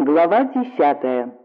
Глава 10.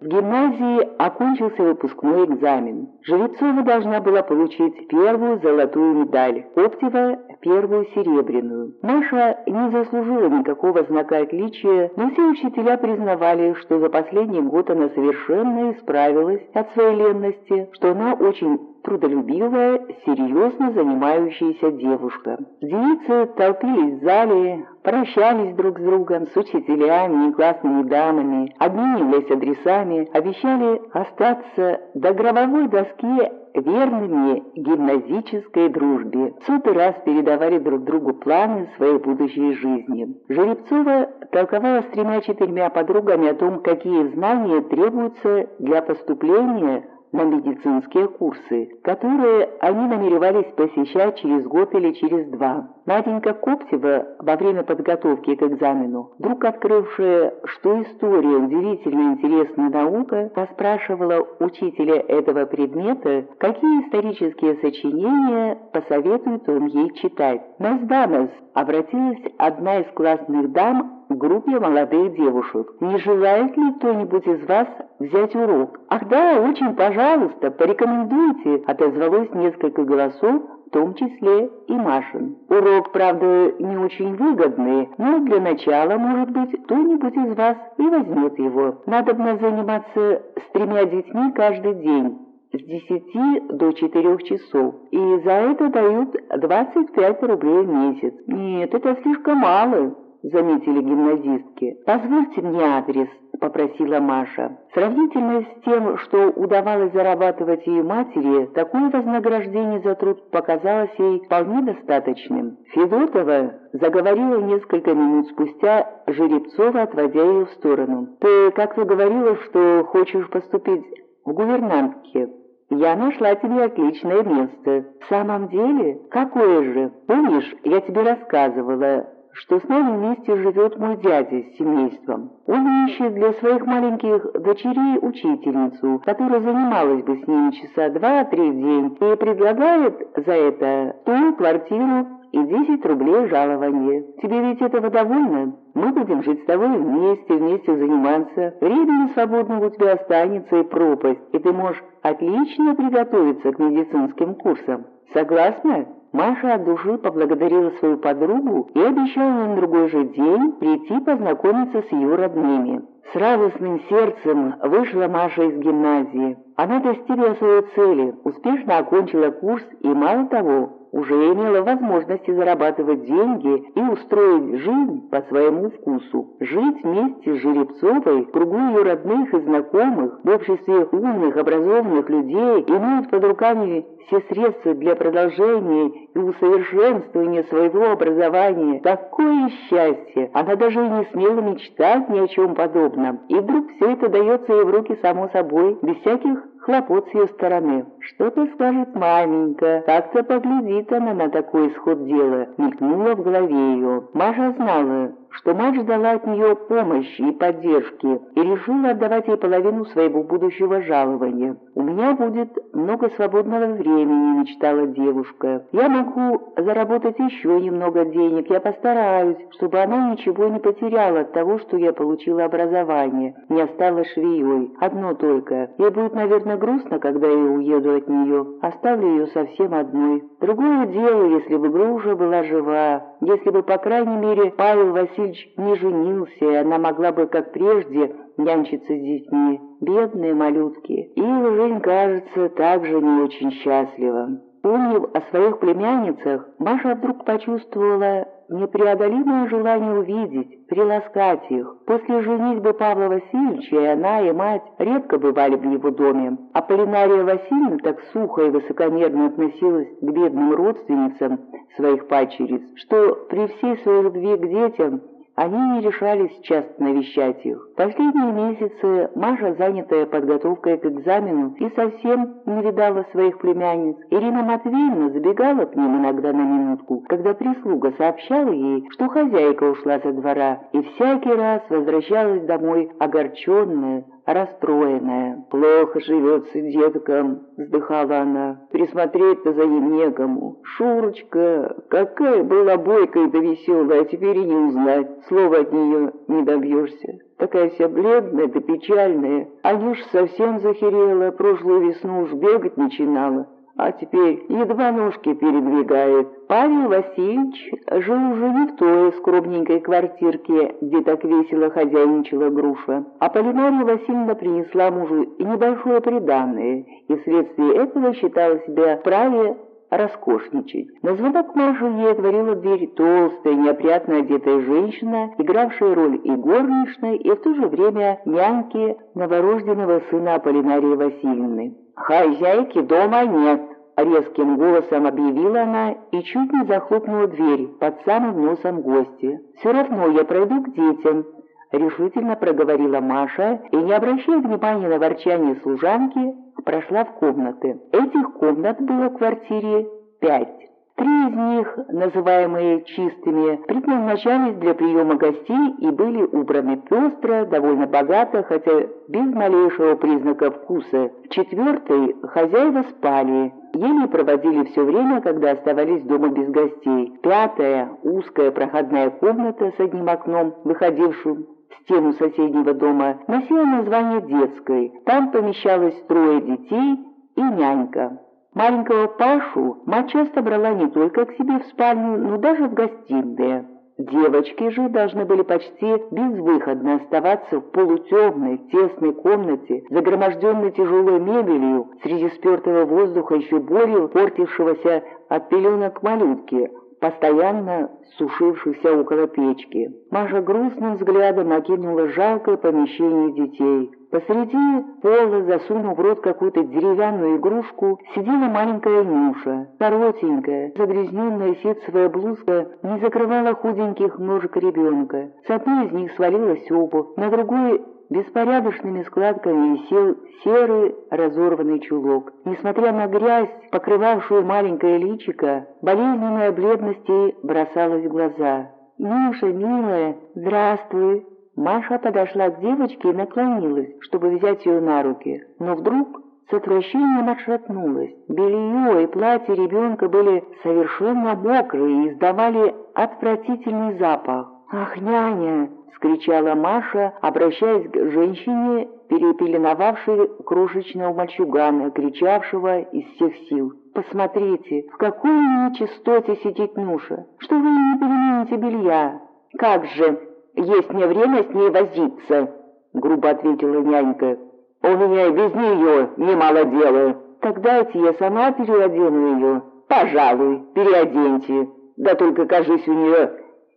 В гимназии окончился выпускной экзамен. Жеребцова должна была получить первую золотую медаль, Коптева – первую серебряную. Маша не заслужила никакого знака отличия, но все учителя признавали, что за последний год она совершенно исправилась от своей ленности, что она очень трудолюбивая, серьезно занимающаяся девушка. Девицы толпились в зале, прощались друг с другом, с учителями и классными дамами, обменивались адресами, обещали остаться до гробовой доски верными гимназической дружбе. Сотый раз передавали друг другу планы своей будущей жизни. Жеребцова толковала с тремя-четырьмя подругами о том, какие знания требуются для поступления на медицинские курсы, которые они намеревались посещать через год или через два. Наденька Коптева во время подготовки к экзамену, вдруг открывшая, что история удивительно интересная наука, поспрашивала учителя этого предмета, какие исторические сочинения посоветует он ей читать. «Нас, дамас!» — обратилась одна из классных дам в группе молодых девушек. «Не желает ли кто-нибудь из вас взять урок?» «Ах да, очень пожалуйста, порекомендуйте», — отозвалось несколько голосов, в том числе и Машин. Урок, правда, не очень выгодный, но для начала, может быть, кто-нибудь из вас и возьмет его. Надо бы заниматься с тремя детьми каждый день с 10 до 4 часов, и за это дают 25 рублей в месяц. Нет, это слишком мало. — заметили гимназистки. «Позвольте мне адрес», — попросила Маша. Сравнительно с тем, что удавалось зарабатывать ее матери, такое вознаграждение за труд показалось ей вполне достаточным. Федотова заговорила несколько минут спустя, Жеребцова отводя ее в сторону. «Ты как-то говорила, что хочешь поступить в гувернантке». «Я нашла тебе отличное место». «В самом деле? Какое же? Помнишь, я тебе рассказывала, что с нами вместе живет мой дядя с семейством. Он ищет для своих маленьких дочерей учительницу, которая занималась бы с ними часа два-три в день, и предлагает за это ту квартиру и 10 рублей жалования. Тебе ведь этого довольно? Мы будем жить с тобой вместе, вместе заниматься. Времени свободного у тебя останется и пропасть, и ты можешь отлично приготовиться к медицинским курсам. Согласна? Маша от души поблагодарила свою подругу и обещала на другой же день прийти познакомиться с ее родными. С радостным сердцем вышла Маша из гимназии. Она достигла своей цели, успешно окончила курс и, мало того, уже имела возможности зарабатывать деньги и устроить жизнь по своему вкусу. Жить вместе с Жеребцовой, кругу ее родных и знакомых, в обществе умных, образованных людей, имеют под руками все средства для продолжения и усовершенствования своего образования. Такое счастье! Она даже и не смела мечтать ни о чем подобном. И вдруг все это дается ей в руки само собой, без всяких хлопот с ее стороны. Что-то скажет маменька, как-то поглядит она на такой исход дела, мелькнула в голове ее. Маша знала, что мать ждала от нее помощи и поддержки и решила отдавать ей половину своего будущего жалования. «У меня будет много свободного времени», — мечтала девушка. «Я могу заработать еще немного денег, я постараюсь, чтобы она ничего не потеряла от того, что я получила образование, не осталась швеей. Одно только, ей будет, наверное, грустно, когда я уеду от нее, оставлю ее совсем одной. Другое дело, если бы Груша была жива, если бы, по крайней мере, Павел Васильевич не женился, и она могла бы, как прежде, нянчиться с детьми. Бедные малютки. И Жень, кажется, также не очень счастлива. Помнив о своих племянницах, Маша вдруг почувствовала непреодолимое желание увидеть, приласкать их. После женитьбы Павла Васильевича и она, и мать редко бывали в его доме, а Полинария Васильевна так сухо и высокомерно относилась к бедным родственницам своих пачериц, что при всей своей любви к детям они не решались часто навещать их. Последние месяцы Маша, занятая подготовкой к экзамену, и совсем не видала своих племянниц. Ирина Матвеевна забегала к ним иногда на минутку, когда прислуга сообщала ей, что хозяйка ушла со двора, и всякий раз возвращалась домой огорченная, расстроенная. «Плохо живется деткам», — вздыхала она. «Присмотреть-то за ним некому. Шурочка, какая была бойкая да веселая, а теперь и не узнать. Слова от нее не добьешься. такая вся бледная да печальная. А уж совсем захерела, прошлую весну уж бегать начинала а теперь едва ножки передвигает. Павел Васильевич жил уже не в той скромненькой квартирке, где так весело хозяйничала груша, а Полинария Васильевна принесла мужу и небольшое приданное, и вследствие этого считала себя вправе роскошничать. На звонок Машу ей отворила дверь толстая, неопрятно одетая женщина, игравшая роль и горничной, и в то же время няньки новорожденного сына Аполлинарии Васильевны. «Хозяйки дома нет», — резким голосом объявила она и чуть не захлопнула дверь под самым носом гостя. «Все равно я пройду к детям», — решительно проговорила Маша и, не обращая внимания на ворчание служанки, прошла в комнаты. Этих комнат было в квартире пять. Три из них, называемые чистыми, предназначались для приема гостей и были убраны пестро, довольно богато, хотя без малейшего признака вкуса. В четвертой хозяева спали, еле проводили все время, когда оставались дома без гостей. Пятая, узкая проходная комната с одним окном, выходившим стену соседнего дома, носила название детской. Там помещалось трое детей и нянька. Маленького Пашу мать часто брала не только к себе в спальню, но даже в гостиные. Девочки же должны были почти безвыходно оставаться в полутемной, тесной комнате, загроможденной тяжелой мебелью, среди спертого воздуха, еще более портившегося от пеленок малютки, постоянно сушившихся около печки. Маша грустным взглядом окинула жалкое помещение детей. Посреди пола, засунув в рот какую-то деревянную игрушку, сидела маленькая Нюша. Коротенькая, загрязненная ситцевая блузка не закрывала худеньких ножек ребенка. С одной из них свалилась обувь, на другой беспорядочными складками висел серый разорванный чулок. Несмотря на грязь, покрывавшую маленькое личико, болезненная бледность ей бросалась в глаза. «Нюша, милая, здравствуй!» Маша подошла к девочке и наклонилась, чтобы взять ее на руки, но вдруг с отвращением отшатнулась. Белье и платье ребенка были совершенно мокрые и издавали отвратительный запах. «Ах, няня!» — скричала Маша, обращаясь к женщине, перепеленовавшей крошечного мальчугана, кричавшего из всех сил. «Посмотрите, в какой нечистоте сидит Нюша! Что вы не перемените белья?» «Как же!» «Есть мне время с ней возиться», — грубо ответила нянька. «У меня без нее немало дела». «Так дайте я сама переодену ее». «Пожалуй, переоденьте. Да только, кажись, у нее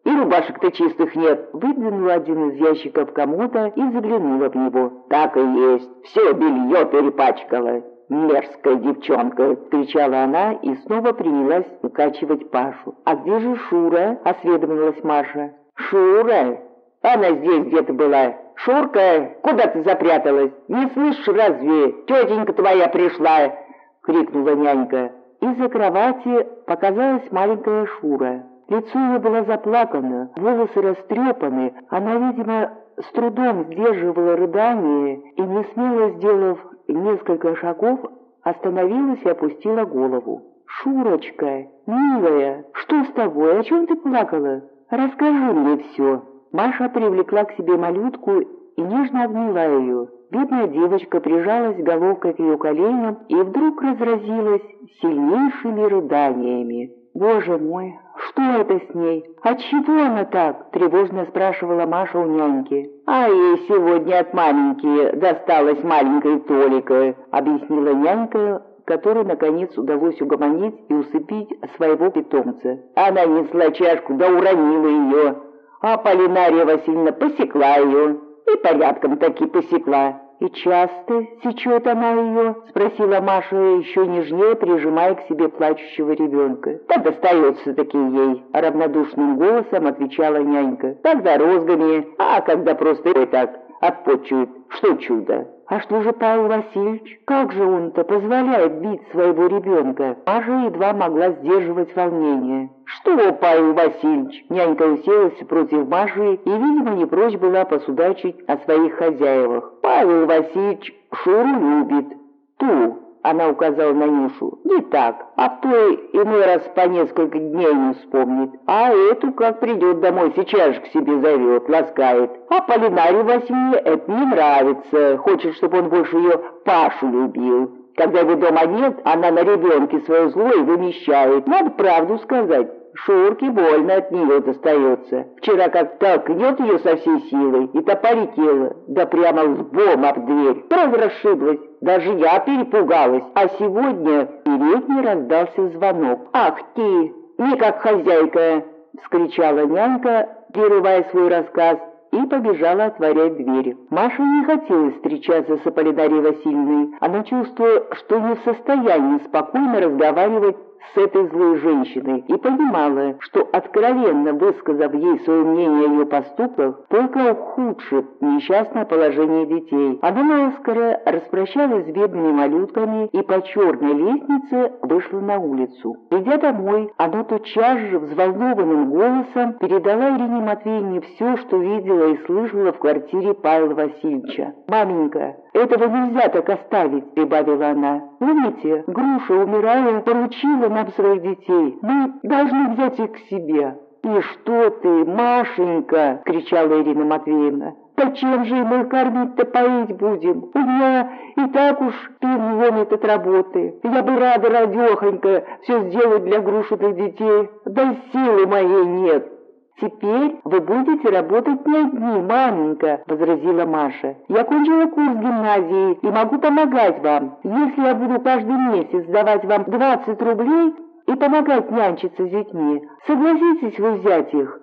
и рубашек-то чистых нет». Выдвинула один из ящиков комода и заглянула в него. «Так и есть. Все белье перепачкала». «Мерзкая девчонка!» — кричала она и снова принялась укачивать Пашу. «А где же Шура?» — осведомилась Маша. «Шура? Она здесь где-то была. Шурка, куда ты запряталась? Не слышишь разве? Тетенька твоя пришла!» — крикнула нянька. Из-за кровати показалась маленькая Шура. Лицо ее было заплакано, волосы растрепаны. Она, видимо, с трудом сдерживала рыдание и, не смело сделав несколько шагов, остановилась и опустила голову. «Шурочка, милая, что с тобой? О чем ты плакала? Расскажи мне все». Маша привлекла к себе малютку и нежно обняла ее. Бедная девочка прижалась головкой к ее коленям и вдруг разразилась сильнейшими рыданиями. «Боже мой, что это с ней? Отчего она так?» – тревожно спрашивала Маша у няньки. «А ей сегодня от маменьки досталась маленькая Толика», – объяснила нянька, которой, наконец, удалось угомонить и усыпить своего питомца. «Она несла чашку, да уронила ее а Полинария Васильевна посекла ее, и порядком таки посекла. «И часто сечет она ее?» — спросила Маша, еще нежнее прижимая к себе плачущего ребенка. «Так достается-таки ей», — равнодушным голосом отвечала нянька. «Когда розгами, а когда просто и так отпочует. Что чудо!» А что же Павел Васильевич? Как же он-то позволяет бить своего ребенка? Маша едва могла сдерживать волнение. Что, Павел Васильевич? Нянька уселась против Маши и, видимо, не прочь была посудачить о своих хозяевах. Павел Васильевич Шуру любит. Ту, она указала на Нюшу. «Не так, а то иной раз по несколько дней не вспомнит. А эту, как придет домой, сейчас же к себе зовет, ласкает. А Полинарию Васильевне это не нравится, хочет, чтобы он больше ее Пашу любил. Когда его дома нет, она на ребенке свое зло вымещает. Надо правду сказать. Шурке больно от нее достается. Вчера как толкнет ее со всей силой, и та полетела, да прямо лбом об дверь. Правда расшиблась, даже я перепугалась. А сегодня в передней раздался звонок. «Ах ты, не как хозяйка!» — вскричала нянька, прерывая свой рассказ и побежала отворять двери. Маша не хотела встречаться с Аполлинарией Васильевной. Она чувствовала, что не в состоянии спокойно разговаривать с этой злой женщиной и понимала, что откровенно высказав ей свое мнение о ее поступках, только ухудшит несчастное положение детей. Она наскоро распрощалась с бедными малютками и по черной лестнице вышла на улицу. Идя домой, она тотчас же взволнованным голосом передала Ирине Матвеевне все, что видела и слышала в квартире Павла Васильевича. «Маменька, этого нельзя так оставить», — прибавила она. «Помните, Груша, умирая, поручила нам своих детей. Мы должны взять их к себе». «И что ты, Машенька!» — кричала Ирина Матвеевна. «Зачем же мы кормить-то поить будем? У меня и так уж спину ломит от работы. Я бы рада, радехонька, все сделать для грушиных детей. Да силы моей нет». «Теперь вы будете работать не одни, маменька», — возразила Маша. «Я кончила курс гимназии и могу помогать вам. Если я буду каждый месяц давать вам 20 рублей и помогать нянчиться с детьми, согласитесь вы взять их?»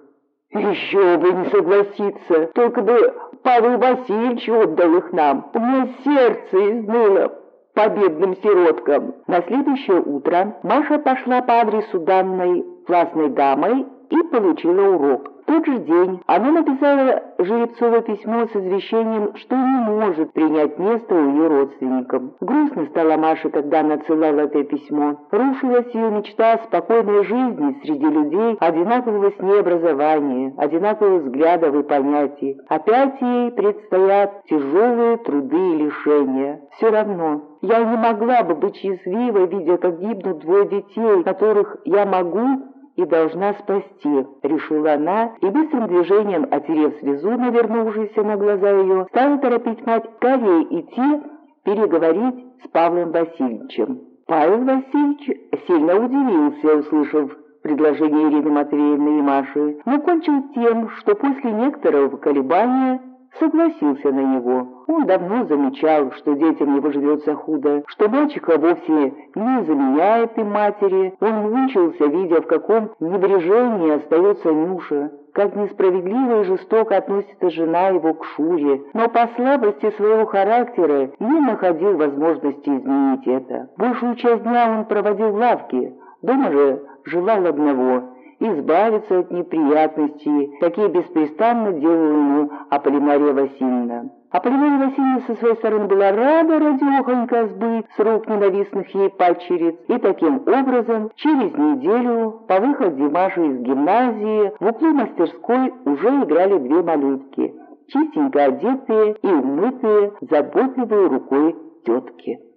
«Еще бы не согласиться, только бы Павел Васильевич отдал их нам. У меня сердце изныло по бедным сироткам». На следующее утро Маша пошла по адресу данной классной дамой и получила урок. В тот же день она написала Жеребцову письмо с извещением, что не может принять место у ее родственников. Грустно стала Маше, когда она отсылала это письмо. Рушилась ее мечта о спокойной жизни среди людей одинакового с ней образования, одинаковых взглядов и понятий. Опять ей предстоят тяжелые труды и лишения. Все равно, я не могла бы быть счастливой, видя, как гибнут двое детей, которых я могу и должна спасти», — решила она, и быстрым движением, отерев слезу, навернувшуюся на глаза ее, стала торопить мать скорее идти переговорить с Павлом Васильевичем. Павел Васильевич сильно удивился, услышав предложение Ирины Матвеевны и Маши, но кончил тем, что после некоторого колебания согласился на него. Он давно замечал, что детям его живется худо, что мальчика вовсе не заменяет им матери. Он мучился, видя, в каком небрежении остается Нюша, как несправедливо и жестоко относится жена его к Шуре, но по слабости своего характера не находил возможности изменить это. Большую часть дня он проводил в лавке, дома же желал одного — избавиться от неприятностей, какие беспрестанно делала ему Аполлинария Васильевна. Аполлинария Васильевна со своей стороны была рада радехонько сбыть с рук ненавистных ей падчериц, и таким образом через неделю по выходе Маши из гимназии в углу мастерской уже играли две малютки, чистенько одетые и умытые заботливой рукой тетки.